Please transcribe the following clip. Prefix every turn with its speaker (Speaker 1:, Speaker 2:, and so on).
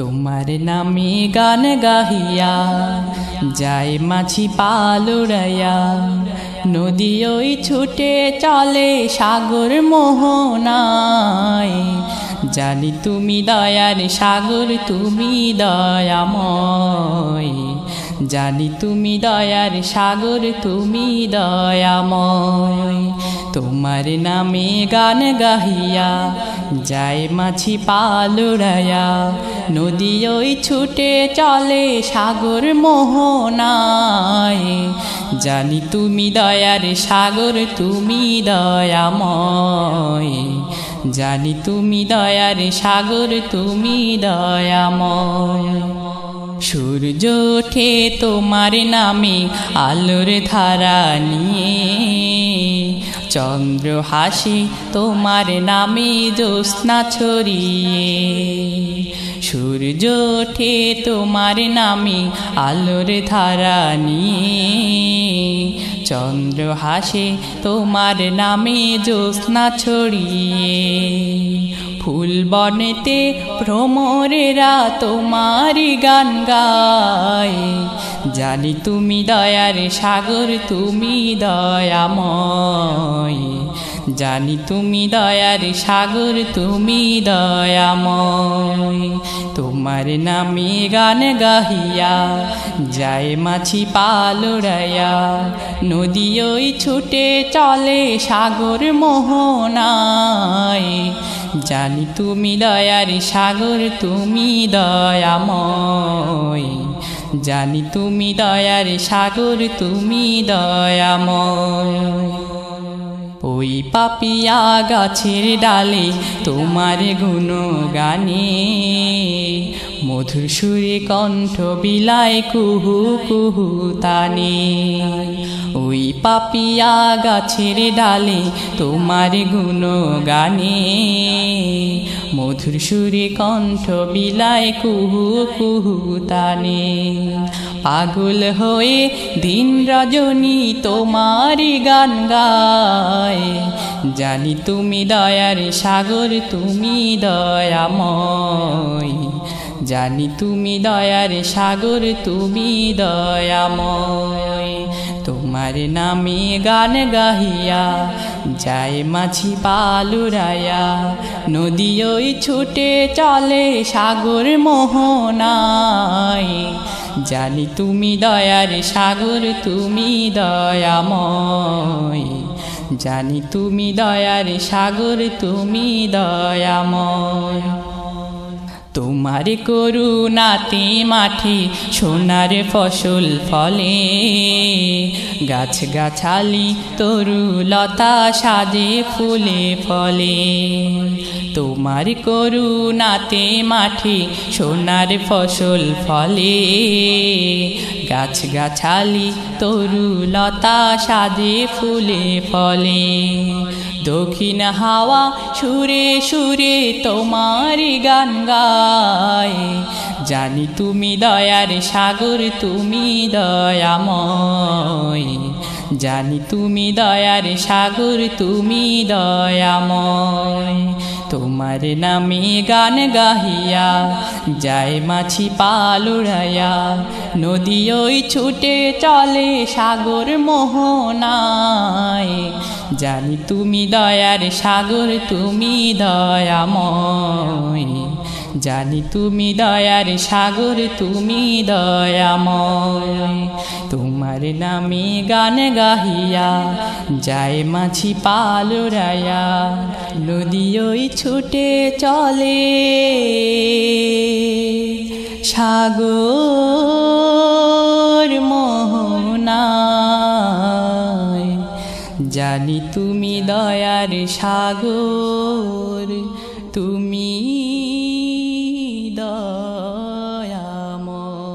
Speaker 1: তোমার নামে গান গাহিয়া, যায় মাছি পালুড়াইয়া নদী ওই ছুটে চলে সাগর মোহনায়। জানি তুমি দয়ার সাগর, তুমি দয়াময়। জানি তুমি দয়ার সাগর, তুমি দয়াময়। তোমার নামে গান গাহিয়া যায় মাছি পালুরায়া নদী ওই ছুটে চলে সাগর মোহনায়। জানি তুমি দয়ার সাগর, তুমি দয়াময়। জানি তুমি দয়ার সাগর, তুমি দয়াময়। সূর্য ওঠে তোমার নামে, আলোর ধারা নিয়ে। চন্দ্র হাসি তোমার নামে, জ্যোৎস্না ছড়িয়ে। সূর্য ওঠে তোমার নামে, আলোর ধারা নিয়ে। চন্দ্র হাসে তোমার নামে জ্যোৎস্না ছড়িয়ে, ফুল বনেতে ভ্রমরেরা তোমারি গান গায়। জানি তুমি দয়ার সাগর, তুমি দয়াময়। জানি তুমি দয়ার সাগর, তুমি দয়াময়। তোমার নামে গান গাহিয়া, যায় মাছি পালুড়াইয়া নদী ওই ছুটে চলে সাগর মোহনায়। জানি তুমি দয়ার সাগর, তুমি দয়াময়। জানি তুমি দয়ার সাগর, তুমি দয়াময়। ওই পাপিয়া গাছের ডালে তোমার গুণ গানে মধুর সুরে কণ্ঠ বিলাই কুহু কুহু তানে। ওই পাপিয়া গাছের ডালে তোমার গুণ গানে মধুর সুরে কণ্ঠ বিলাই কুহু কুহু তানে। পাগল হয়ে দিন রজনী তোমারি গান গায়। জানি তুমি দয়ার সাগর, তুমি দয়াময়। জানি তুমি দয়ার সাগর, তুমি দয়াময়। তোমার নামে গান গাহিয়া যায় মাছি পালুরায়া। নদী ওই ছুটে চলে সাগর মোহনায়। জানি তুমি দয়ার সাগর, তুমি দয়াময়। জানি তুমি দয়ার সাগর, তুমি দয়াময়। তোমার করুণাতে মাঠে সোনার ফসল ফলে। গাছ গাছালি তরু লতা সাজে ফুলে ফলে। তোমার করুণাতে মাঠে সোনার ফসল ফলে। গাছ গাছালি তরু লতা সাজে ফুলে ফলে। দক্ষিণ হাওয়া সুরে সুরে তোমারি গান গায়। জানি তুমি দয়ার সাগর, তুমি দয়াময়। জানি তুমি দয়ার সাগর, তুমি দয়াময়। তোমার নামে গান গাহিয়া, যায় মাছি পালুড়াইয়া নদী ওই ছুটে চলে সাগর মোহনায়। জানি তুমি দয়ার সাগর, তুমি দয়াময়। জানি তুমি দয়ার সাগর, তুমি দয়াময়। তোমার নামে গান গাহিয়া যায় মাছি পালুরায়া নদী ওই ছুটে চলে। সাগর মোহনায়, জানি তুমি দয়ার সাগর, তুমি